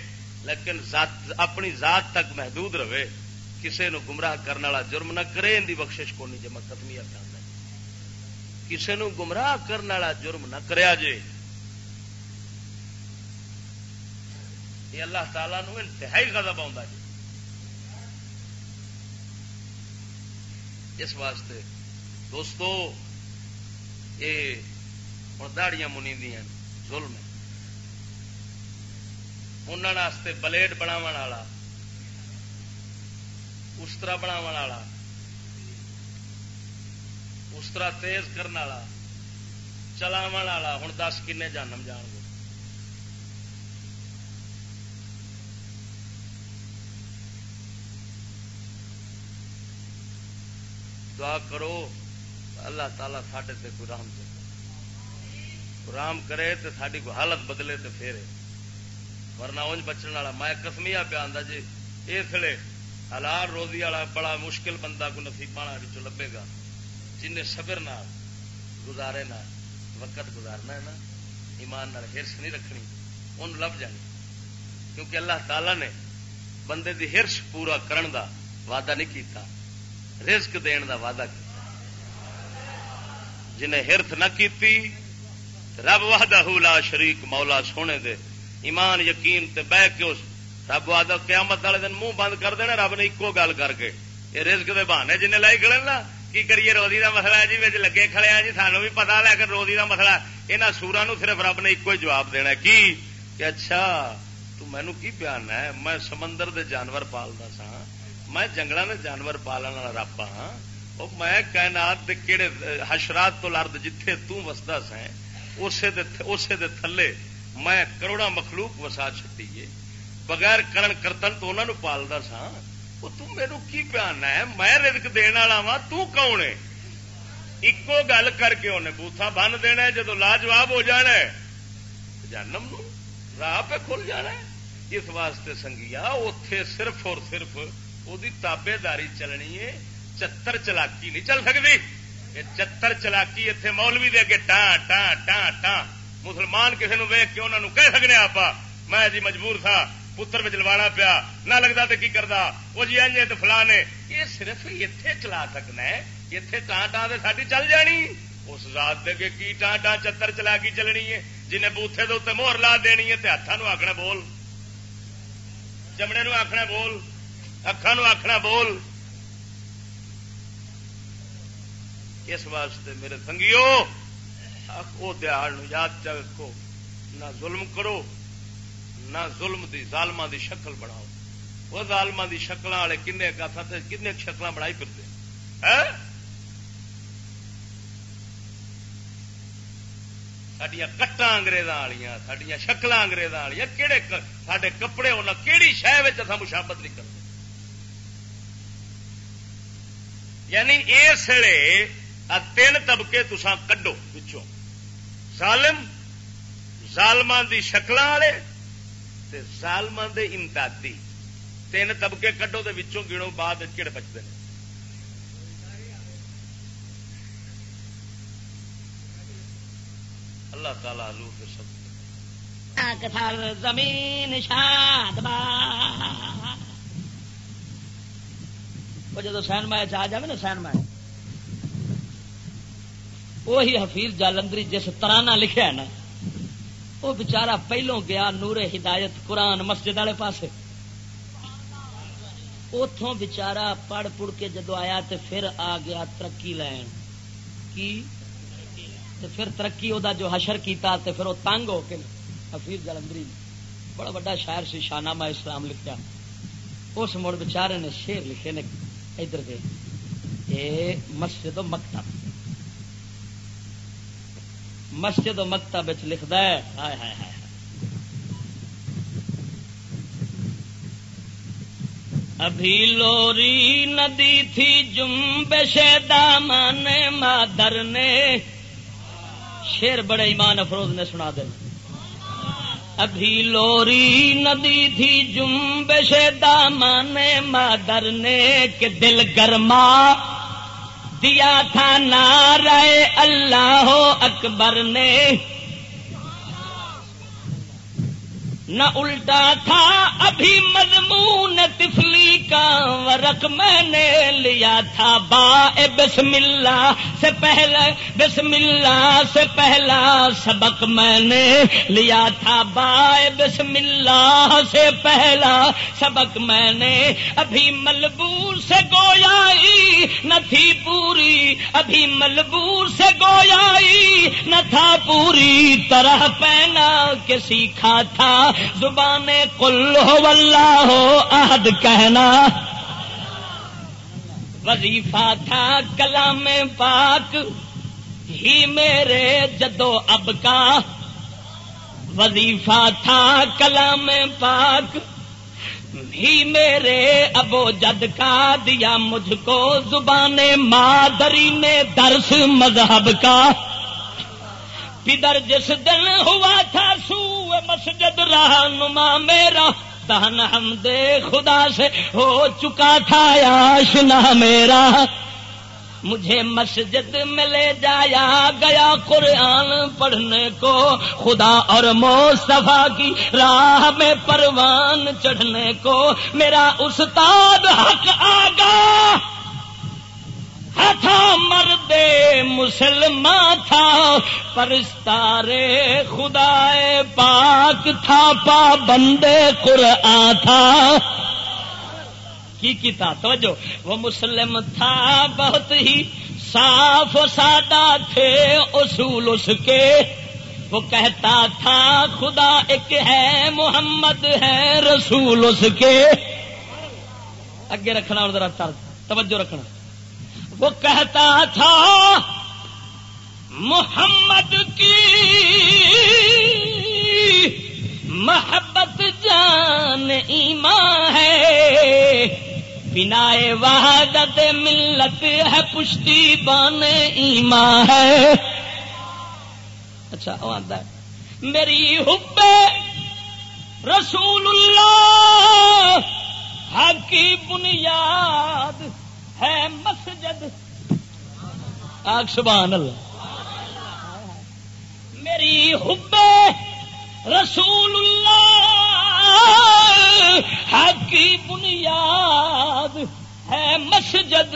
لیکن ذات، اپنی ذات تک محدود رہے۔ کسے نو گمراہ کرنے والا جرم نہ کرے، ان کی بخش کو نہیں جی میں۔ ختمی کسے نو گمراہ کرنے والا جرم نہ کریا جے۔ یہ اللہ تعالی نو انتہائی غضب آ جی اس واسطے۔ دوستو، یہ ہوں دہڑیاں منی دیا ظلم انہوں بلیڈ بناو والا، استرا بناو والا، استرا تیز کرنے والا چلاو والا ہوں دس کن جانم جان گے۔ دعا کرو اللہ تعالیٰ سڈے سے کوئی رحم دے۔ رام کرے تو ساری کوئی حالت بدلے تو پھر ورنہ انج بچن والا، میں کسمیا پیا جی اس لیے حلال روزی والا بڑا مشکل بندہ کو نصیب چ لبے گا۔ جن صبر نہ گزارے نہ وقت گزارنا ہے نا، ایمان نال ہرس نہیں رکھنی ان لب جانی۔ کیونکہ اللہ تعالی نے بندے دی ہرس پورا کرن دا وعدہ نہیں کیتا۔ رزق دین دا وعدہ کیا جنہیں ہرت نہ کیتی، رب وحدہ لا شریک، مولا سونے دے۔ ایمان، یقین تے بہ کے اس رب وحدہ قیامت والے دن منہ بند کر دینا، رب نے ایکو گل کر کے۔ یہ رزق دے بہانے جن لائی کھڑے نا کی کریے روزی دا مسئلہ ہے جی؟ لگے کھڑے ہیں جی سانو بھی پتا لیکن روزی دا مسئلہ یہاں سورا نو صرف رب نے ایک جواب دینا کی؟ کہ اچھا تو مینو کی بیان ہے؟ میں سمندر دے جانور پالتا سا میں جنگل میں جانور پالن والا رب ہاں۔ وہ میں کائنات کہڑے حشرات تو لرد جتھے تستا اسے دے تھلے میں کروڑا مخلوق وسا چی بغیر کرن کرتن تو انہوں پالتا سا وہ تیرو کی پیان ہے؟ میں رزق دن والا وا تون ایکو گل کر کے انہیں بوتھا بن دینا ہے جدو لاجواب ہو جانا ہے۔ جانم نو راہ پہ کھل جانا ہے۔ اس واسطے سنگیا اتے صرف اور صرف وہ تابے داری چلنی ہے چتر چلاکی نہیں چل سکتی چتر چلاکی اتنے مولوی دے اگے ٹان ٹان ٹان ٹان مسلمان کسی نے ویک کے انہوں کہہ سکنے آپ میں جی مجبور تھا پتر میں جلوانا پیا نہ لگتا تو کی کرتا وہ جی این تو فلانے یہ صرف اتے چلا سکنا ہے اتے ٹان ٹان تو ساری چل جانی اس رات دے کے کی ٹان ٹان چتر چلا کی چلنی ہے جنہیں بوتھے کے اتنے مہر لا دینی ہے ہاتھوں آخنا بول چمڑے آخنا بول اکھان آخنا بول اس واسطے میرے سنگیو وہ دیہڑ یاد رکھو نہ ظلم کرو نہ ظلم دی ظالم دی شکل بناؤ وہ ظالم دی شکل والے کن کن شکل بنائی پھرتے سڈیا کٹا اگریزاں والی سڈیا شکل اگریزاں والی کہڑے سڈے کپڑے ہونا کہڑی شہر مشابت نہیں کرتے یعنی اس لیے تین طبقے تسا کڈو پچھوں۔ ظالم ظالم دی شکل والے ظالم دے امدادی۔ تین طبقے کڈو تو وچوں گنو بعد کہڑے بچتے ہیں اللہ تعالی لو کے سب زمین شاد وہ جدو سین مائے آ جائے نا سین مائے وہی حفیظ جالندری جس طرح لکھا نا، وہ بچارا پہلو گیا نور ہدایت قرآن مسجد والے پاس اتوں بچارا پڑھ پڑھ کے جدو آیا تو پھر آ گیا ترقی لین۔ کی؟ تے پھر ترقی وہ جو حشر کیتا تے پھر وہ تنگ ہو کے حفیظ جلندری بڑا بڑا شاعر سی شاہنامہ اسلام لکھا اس مڑ بچارے نے شیر لکھے نے۔ ادھر دے۔ اے مسجد و مکتب۔ مسجد و مکتب لکھتا ہے۔ ہائے ہائے ہائے۔ ابھی لوری ندی تھی جمبش دامن مادر نے۔ شیر بڑے ایمان افروز نے سنا دے۔ ابھی لوری ندی تھی جمبش دامان مادر نے کہ دل گرما دیا تھا نعرہ اللہ اکبر نے نہ الٹا تھا ابھی مضمون تفلی کا ورق میں نے لیا تھا۔ با بسم اللہ سے پہلا، بسم اللہ سے پہلا سبق میں نے لیا تھا۔ با بسم اللہ سے پہلا سبق میں نے ابھی ملبور سے گویائی نہ تھی پوری۔ ابھی ملبور سے گویائی نہ تھا پوری۔ طرح پہنا کہ سیکھا تھا۔ زبان کل ہو اللہ عہد کہنا۔ وظیفہ تھا کلام پاک، ہی میرے جدو اب کا۔ وظیفہ تھا کلام پاک، ہی میرے ابو جد کا۔ دیا مجھ کو زبان مادری نے درس مذہب کا۔ پدر جس دن ہوا تھا سو مسجد رہنما میرا تہن ہم دے خدا سے ہو چکا تھا آشنا میرا۔ مجھے مسجد میں لے جایا گیا قرآن پڑھنے کو۔ خدا اور موصفا کی راہ میں پروان چڑھنے کو۔ میرا استاد حق آگا تھا مرد مسلمان تھا، پرستارے خدا پاک تھا پا بندے قرآن تھا۔ کی تھا؟ توجہ، وہ مسلم تھا، بہت ہی صاف سادہ تھے اصول اس کے۔ وہ کہتا تھا، خدا ایک ہے، محمد ہے، رسول اس کے۔ اگے رکھنا اور ذرا توجہ رکھنا۔ وہ کہتا تھا، محمد کی محبت جان ایمان ہے۔ بنا وحدت، ملت ہے، پشتی بان ایمان ہے۔ اچھا ہے۔ میری حب رسول اللہ، حق کی بنیاد ہے مسجد۔ آگ، سبحان اللہ۔ میری حب رسول اللہ کی بنیاد ہے مسجد۔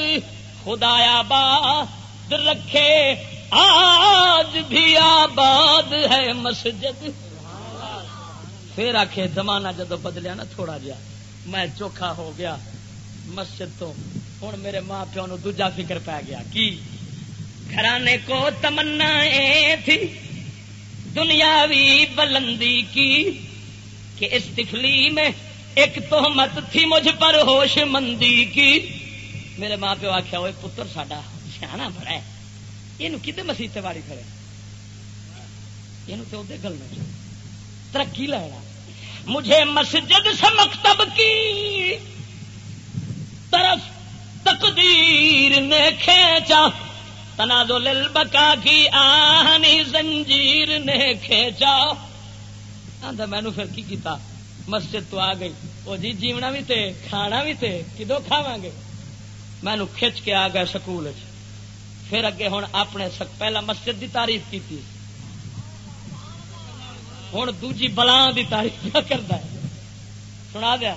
خدا آباد رکھے، آج بھی آباد ہے مسجد۔ پھر آخے زمانہ جدو بدلیا نا، تھوڑا جا میں چوکھا ہو گیا مسجد تو۔ ہوں میرے ماں پیو نو دوجا فکر پی گیا۔ کی؟ گھرانے کو تمنا تھی۔ دنیاوی بلندی کی کہ اس تفلی میں ایک تہمت تھی مجھ پر ہوش مندی کی۔ میرے ماں پیو آخیا وہ پتر ساڈا سیاح بڑا ہے۔ یہ کتنے مسیح واڑی کھڑے؟ یہ تو گلنا ترقی لینا۔ مجھے مسجد سے مکتب کی۔ طرف تقدیر نے کھینچا۔ تنازو البکا کی آہنی زنجیر نے کھینچا۔ مینو پھر کی کیتا؟ مسجد تو آ گئی۔ وہ جی جیونا بھی تے، کھانا بھی تے، کدو کھاوا گے؟ مینو کھچ کے آ گئے سکول پھر اگے ہوں اپنے سک، پہلا مسجد دی تعریف کی تھی ہوں دوجی بلا دی تعریف کرتا ہے۔ سنا دیا؟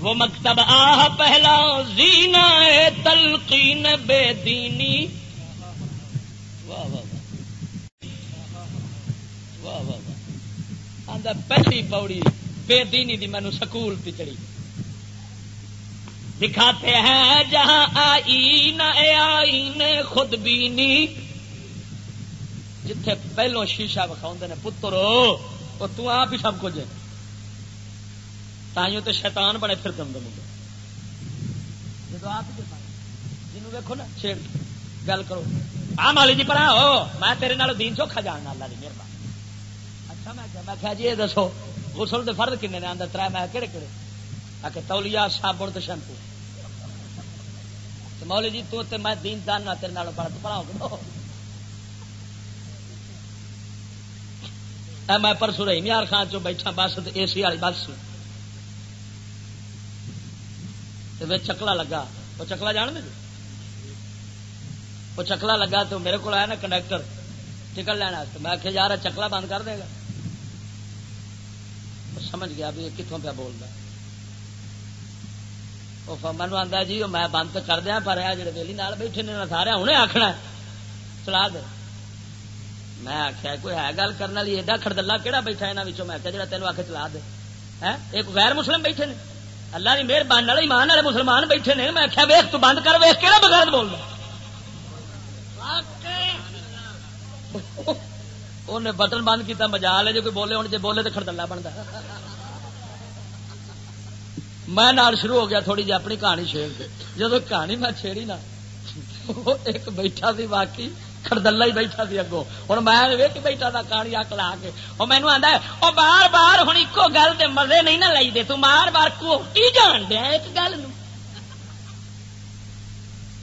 وہ مکتب آہ پہلا زینا تلقین بے دینی۔ واہ واہ واہ۔ واہ واہ پہلی پوڑی بے دینی دی مینو سکول پہ چڑی دکھاتے ہیں جہاں آئی نہ آئی نے خود بینی۔ جتھے پہلو شیشا وکھاؤ نے پتر وہ تو آپ ہی سب کچھ تائیوں تو شیطان بڑے پھر دم دم جب آپ جی جنوب ویکو نا، چھیڑ، گل کرو۔ آ مالی جی پڑھا، ہو، میں تیرے نال دین چوکھا جاننا، اللہ کی مہربانی۔ اچھا میں کیا میں جی یہ دسو، غسل دے فرد کنے نے؟ میں کہڑے کہڑے آ کے صابن شیمپو۔ جی تو تے میں دین دان نہ تیرے نال پڑھاؤ میں پرسوں خان چو بیٹھا، بس اے سی والی بس۔ چکلا لگا۔ وہ چکلا جان دے جی؟ وہ چکلا لگا تو میرے کو آیا نا کنڈکٹر۔ ٹکٹ لینا میں آخیا یار چکلا بند کر دے گا۔ سمجھ گیا بھی کتوں پہ بولتا مینو آتا جی میں بند تو کر دیا، پر جڑے ویلی نال بیٹھے نے سارے انہیں آخنا چلا دے۔ میں آخیا کوئی ہے گل کرنے والی؟ ایڈا خردلا کہڑا بیٹھا یہاں میں آخیا جا تینوں آ کے چلا دے ایک غیر مسلم بیٹھے نے۔ اللہ کی مہربانی والے ایمان والے مسلمان بیٹھے نے، میں آخیا ویخ، تو بند کر، ویخ کہڑا بغیر بول رہا؟ انہیں بٹن بند کیا مجال ہے، جو کوئی بولے ہوں جی بولے تو خردلا بنتا میں نال شروع ہو گیا تھوڑی جی اپنی کہانی چھیڑ جب کہانی میں چھیڑی نا ایک بیٹھا سی باقی خردلا ہی بیٹھا سی اگو ہوں میں ویک بیٹھا تھا کہانی اک لا کے وہ مینو آتا ہے وہ بار بار ہوں ایک گل دے مزے نہیں نہ لائی دے تو بار بار کوٹی جان دیا ایک گل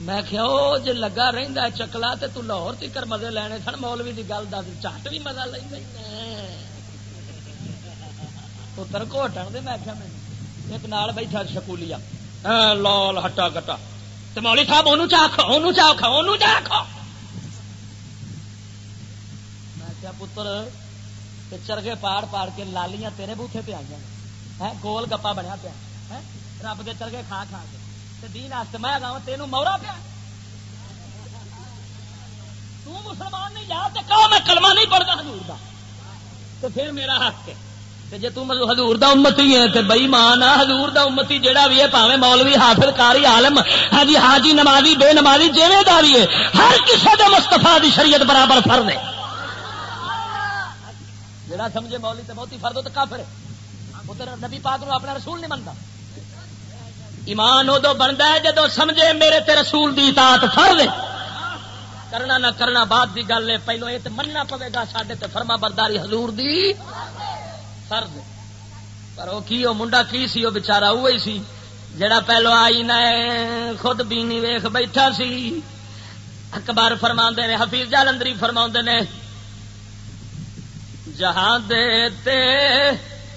میں کہ جی لگا رہا چکلا تو تو لاہور تکر مزے لینے سن مولوی کی گل دس چٹ بھی مزہ لے پتر گھوٹن دے میں کیا میں ایک نال بیٹھا شکولی لال ہٹا کٹا تو مولی صاحب انہوں چاہ انہوں چاہ انہوں چاہ کیا پتر چرگے پاڑ پاڑ کے لالیاں تیرے بوٹے پہ آئی ہیں گول گپا بنیا پیا رب کے چرگے کھا کھا کے دین میں گا تین مورا پیا مسلمان نہیں جا تو میں کلمہ نہیں پڑھتا حضور دا تو پھر میرا حق ہے جی تم حضور دا امتی ہے تو بئی مان آ حضور دا امتی جہاں بھی ہے پاوے مولوی حافظ کاری عالم ہاں جی حاجی نمازی بے نمازی جیویں دا بھی ہے ہر کسی دے مستفا دی شریعت برابر فرد ہے جڑا سمجھے مولی تو بہت ہی فرد تو کافر ادھر نبی پاک نو اپنا رسول نہیں منتا ایمان ادو بنتا ہے جدو سمجھے میرے تے رسول دی اطاعت فرض کرنا نہ کرنا بعد دی گل ہے۔ پہلو یہ تو مننا پوے گا سڈے تے فرما برداری حضور دی فرض پر وہ کی وہ منڈا کی سی؟ وہ بچارا وہی سی۔ جڑا پہلو آئی نہ خود بھی نہیں ویخ بیٹھا سی۔ اکبر فرما نے، حفیظ جالندری فرما نے جہاں دیتے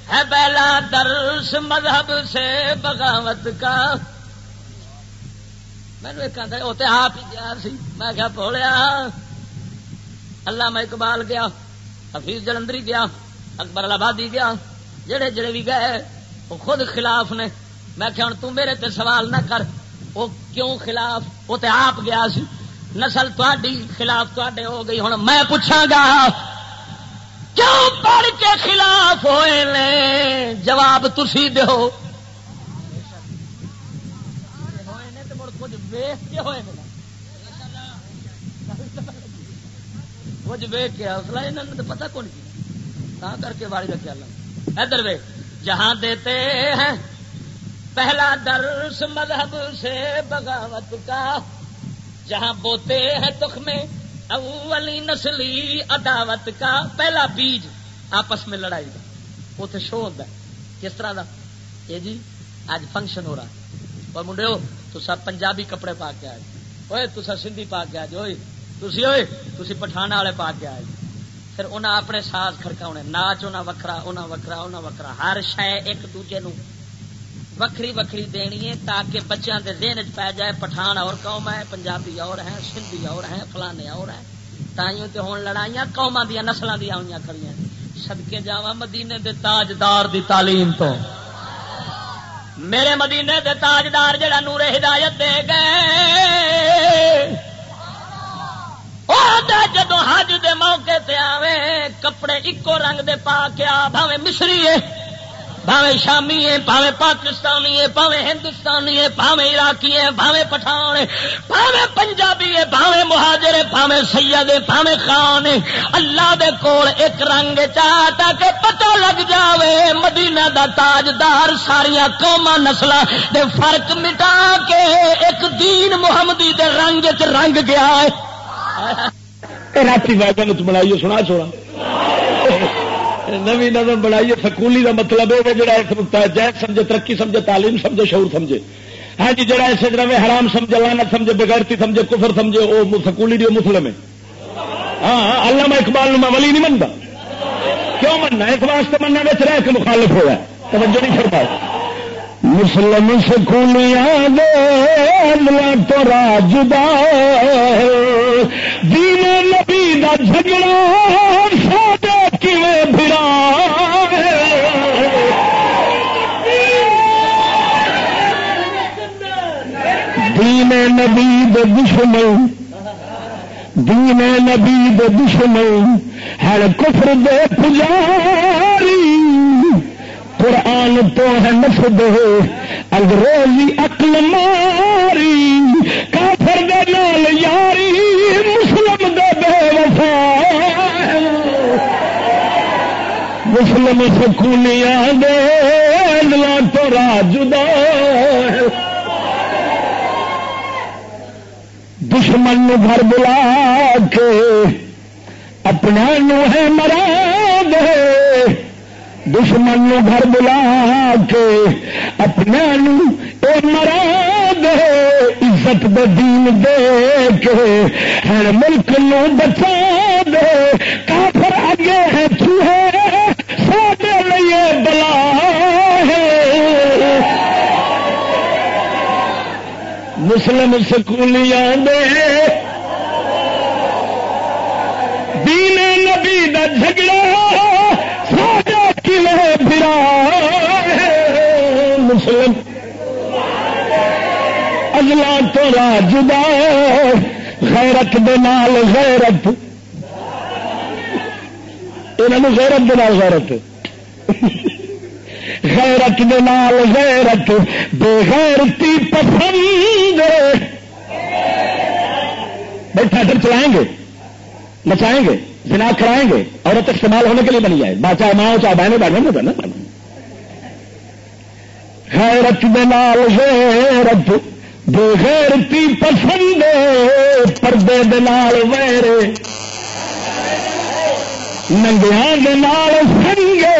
ہے بیلا درس مذہب سے بغاوت کا۔ میں نے وہ تو آپ ہی گیا سی؟ میں کیا بولیا اللہ میں اقبال گیا، حفیظ جلندری گیا، اکبر آبادی گیا، جڑے جڑے بھی گئے، وہ خود خلاف نے۔ میں کہ ہوں تم میرے تے سوال نہ کر، وہ کیوں خلاف؟ وہ تو آپ گیا سی۔ نسل تھی خلاف تے ہو گئی ہوں میں پوچھا گا کیوں پڑھ کے خلاف ہوئے نے؟ جواب تھی دو کچھ ویک کے حوصلہ یہاں نے پتا کون کر کے والی رکھا ادھر وے جہاں دیتے ہیں، پہلا درس مذہب سے بغاوت کا۔ جہاں بوتے ہیں تخ میں اولی نسلی عداوت کا پہلا بیج آپس میں لڑائی کا اتنے شو ہوتا ہے۔ کس طرح کا یہ جی اج فنکشن ہو رہا اور منڈے ہو تو سب پنجابی کپڑے پا کے آئے۔ ہوئے تو سب سندھی پا کے آج ہوئے تھی ہوئے تھی پٹھانا والے پا کے آئے۔ پھر انہیں اپنے ساز کھڑکا ناچ انہیں وکرا انہیں وکرا انہیں وکرا ہر شہ ایک دوجے نو وکری وکری دینی ہے تاکہ بچوں کے دن چ پی جائے، پٹھان اور قوم ہے، پنجابی اور ہیں، سندھی اور ہیں، فلانے اور ہیں۔ تائیوں تے ہون لڑائیاں قوما دیا نسلوں دیا ہوئی کھڑی سدکے جا مدینے دے تاجدار دی تعلیم تو۔ میرے مدینے دے تاجدار جڑا نور ہدایت دے گئے۔ جدو حج دے موقع تے آوے، کپڑے اکو رنگ دے پا کے آ بھاوے مصری ہے۔ بھاوے شامی ہے پاوے پاکستانی ہے پاوے ہندوستانی ہے پاوے عراقی ہے پاوے پٹھان ہے پاوے پنجابی ہے پاوے مہاجر ہے پاوے سید ہے پاوے خان ہے۔ اللہ دے کول ایک رنگ چاہتا کہ پتہ لگ جاوے، مدینہ دا تاجدار ساریا قوما نسل دے فرق مٹا کے ایک دین محمدی دے رنگ چ رنگ گیا ہے۔ رات بنائیے سنا چھوڑا۔ نوی نظم بنائیے، سکولی کا مطلب ہے جڑا جائز سمجھے، ترقی سمجھے، تعلیم سمجھے، شعور سمجھے۔ ہاں جی جڑا ایسے جڑا حرام سمجھے لانا سمجھے، بغیرتی سمجھے، کفر سمجھے وہ سکولی دی مسلم ہے۔ ہاں, ہاں، اللہ میں اقبال میں ولی نہیں منتا کیوں مننا اس واسطے مننا میں رہ کے مخالف ہوا توجہ نہیں فرمایا مسلم سکولیاں دے تو راجدہ دین نبی دا جھگڑا سادے دین نبی دشمن، دین نبی دشمن، ہر کفر دے پجاری۔ قرآن تو ہے نفد انگریزی عقل ماری۔ کافر دے نال یاری، مسلم دے بے وفا۔ مسلم سکولیاں دے تو راجدہ دشمن گھر بلا کے اپنا نو ہے مرا دے دشمن گھر بلا کے اپنا نو اے مرا دے عزت دے دین دے کے ہر ملک نو بچا دے۔ کافر آگے ہے۔ چوہے مسلم سکولیاں دے۔ دین نبی دا جھگڑا ساجا کلے پھرا مسلم اگلا تو راجدا غیرت دے نال غیرت۔ انہوں غیرت دے نال غیرت۔ غیرت نال غیرت بے غیرتی پسند۔ بیٹھا پھر چلائیں گے، نچائیں گے جنا کرائیں گے، عورت استعمال ہونے کے لیے بنی جائے بات چاہے ماں چاہے بہنیں بیٹھیں گے نا غیرت نال غیرت بے غیرتی پسند پردے دال ویرے۔ ننگیا سنگے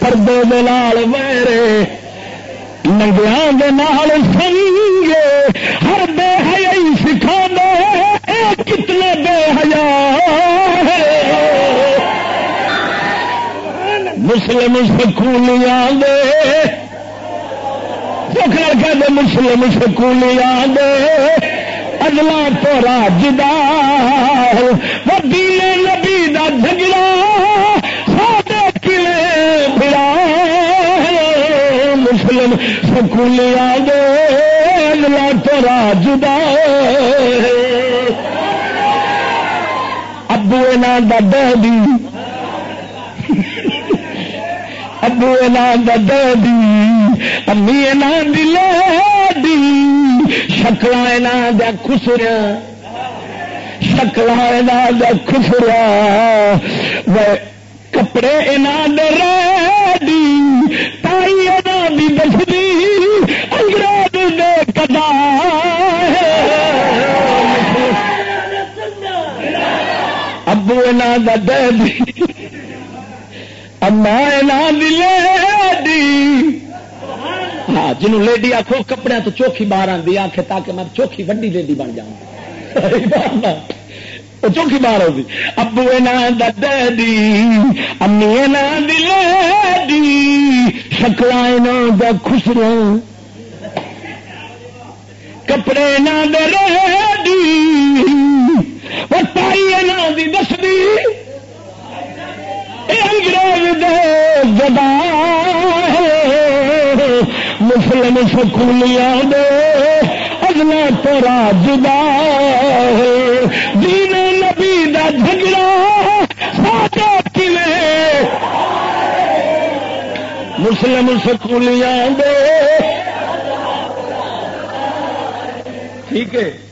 پردے دال میرے ننگیا سنگے ہر بے حیائی سکھا دے کتنے بے حیا مسلم سکولیاں دے۔ سکھ لگے دے مسلم سکولیاں دے۔ اگلا تو راجدار وہ دینے نبی دا جھگڑا سادے کلے پھرا مسلم سکولی آ اگلا تو راجدار اعلان دا ڈیڈی ابو نا ڈیڈی امی نا دلے شکل دیا خسرا شکل دیا خسرا کپڑے اعلان دے رہے ڈیڈی اما لیڈی۔ ہاں جنوں لیڈی آخو کپڑے تو چوکھی باہر آتی آخ تاکہ میں چوکھی وڈی لیڈی بن جاؤں۔ وہ چوکھی باہر ہوگی ابو ڈیڈی امی لیڈی۔ شکل خسرو کپڑے نہ ریڈی۔ وہ تائی دی دسدی انگریز دے جدا مسلم سکولیاں دے۔ اگلا تورا جدا دین نبی دا جھگڑا ساڈا کلے مسلم سکولیاں دے۔ ٹھیک ہے۔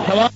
ثواب